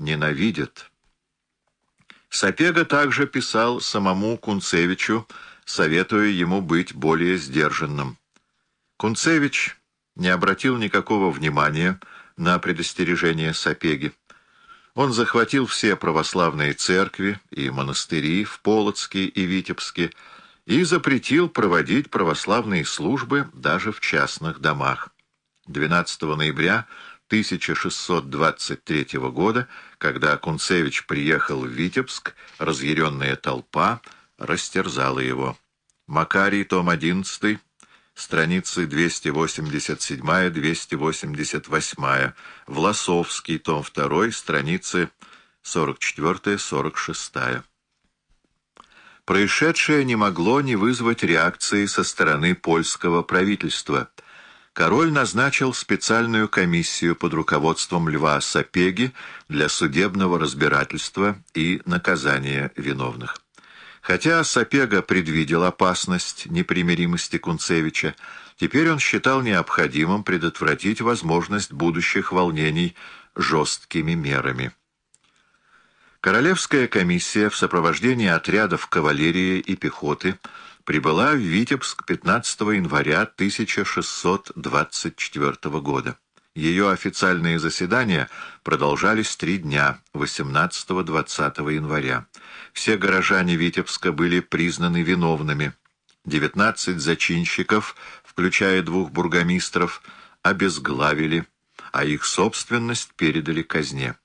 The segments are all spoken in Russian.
ненавидят. Сапега также писал самому Кунцевичу, советуя ему быть более сдержанным. Кунцевич не обратил никакого внимания на предостережение Сапеги. Он захватил все православные церкви и монастыри в Полоцке и Витебске и запретил проводить православные службы даже в частных домах. 12 ноября 1623 года, когда Кунцевич приехал в Витебск, разъяренная толпа растерзала его. Макарий, том 11, страницы 287-288, Власовский, том 2, страницы 44-46. Происшедшее не могло не вызвать реакции со стороны польского правительства. Король назначил специальную комиссию под руководством Льва Сапеги для судебного разбирательства и наказания виновных. Хотя Сапега предвидел опасность непримиримости Кунцевича, теперь он считал необходимым предотвратить возможность будущих волнений жесткими мерами. Королевская комиссия в сопровождении отрядов кавалерии и пехоты прибыла в Витебск 15 января 1624 года. Ее официальные заседания продолжались три дня, 18-20 января. Все горожане Витебска были признаны виновными. 19 зачинщиков, включая двух бургомистров, обезглавили, а их собственность передали казне.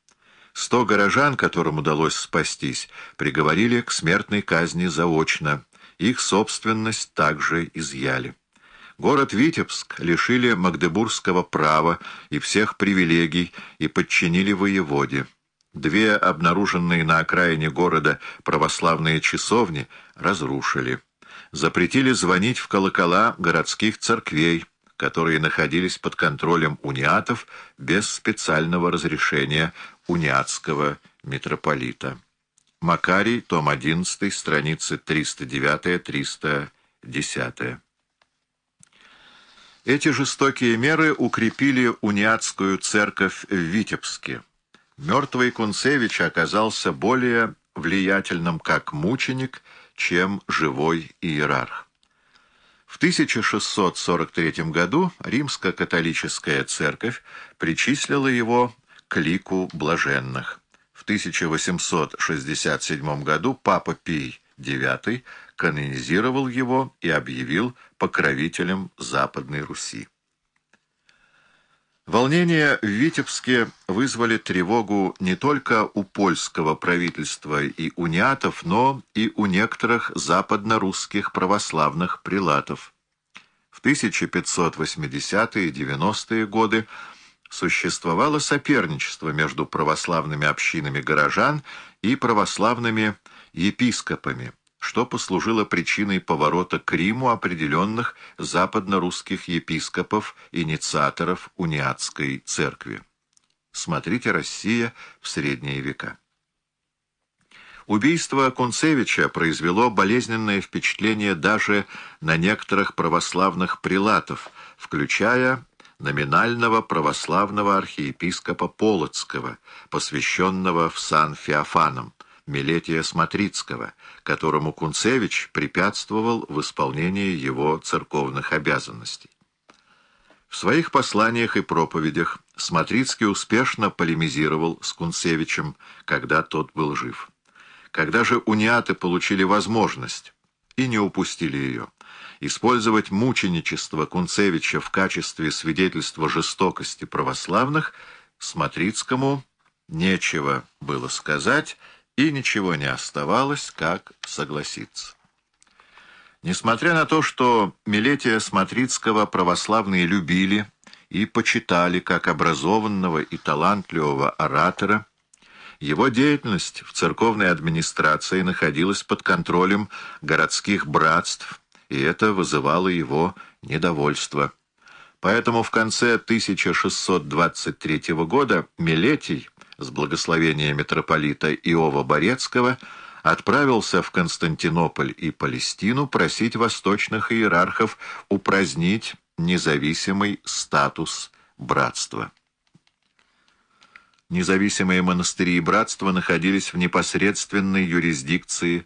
Сто горожан, которым удалось спастись, приговорили к смертной казни заочно. Их собственность также изъяли. Город Витебск лишили магдебургского права и всех привилегий и подчинили воеводе. Две обнаруженные на окраине города православные часовни разрушили. Запретили звонить в колокола городских церквей, которые находились под контролем униатов без специального разрешения униатского митрополита. Макарий, том 11, страницы 309-310. Эти жестокие меры укрепили униатскую церковь в Витебске. Мертвый Кунцевич оказался более влиятельным как мученик, чем живой иерарх. В 1643 году римско-католическая церковь причислила его к лику блаженных. В 1867 году папа Пий IX канонизировал его и объявил покровителем Западной Руси. Волнения в Витебске вызвали тревогу не только у польского правительства и униатов, но и у некоторых западно-русских православных прилатов. В 1580-е и 90-е годы существовало соперничество между православными общинами горожан и православными епископами что послужило причиной поворота к Риму определенных западно-русских епископов, инициаторов униатской церкви. Смотрите «Россия в средние века». Убийство Кунцевича произвело болезненное впечатление даже на некоторых православных прилатов, включая номинального православного архиепископа Полоцкого, посвященного в сан Феофаном, Милетия Смотрицкого, которому Кунцевич препятствовал в исполнении его церковных обязанностей. В своих посланиях и проповедях Смотрицкий успешно полемизировал с Кунцевичем, когда тот был жив. Когда же униаты получили возможность, и не упустили ее, использовать мученичество Кунцевича в качестве свидетельства жестокости православных, Смотрицкому нечего было сказать, и ничего не оставалось, как согласиться. Несмотря на то, что Милетия Смотрицкого православные любили и почитали как образованного и талантливого оратора, его деятельность в церковной администрации находилась под контролем городских братств, и это вызывало его недовольство. Поэтому в конце 1623 года Милетий с благословения митрополита Иова Борецкого отправился в Константинополь и Палестину просить восточных иерархов упразднить независимый статус братства. независимые монастыри и братства находились в непосредственной юрисдикции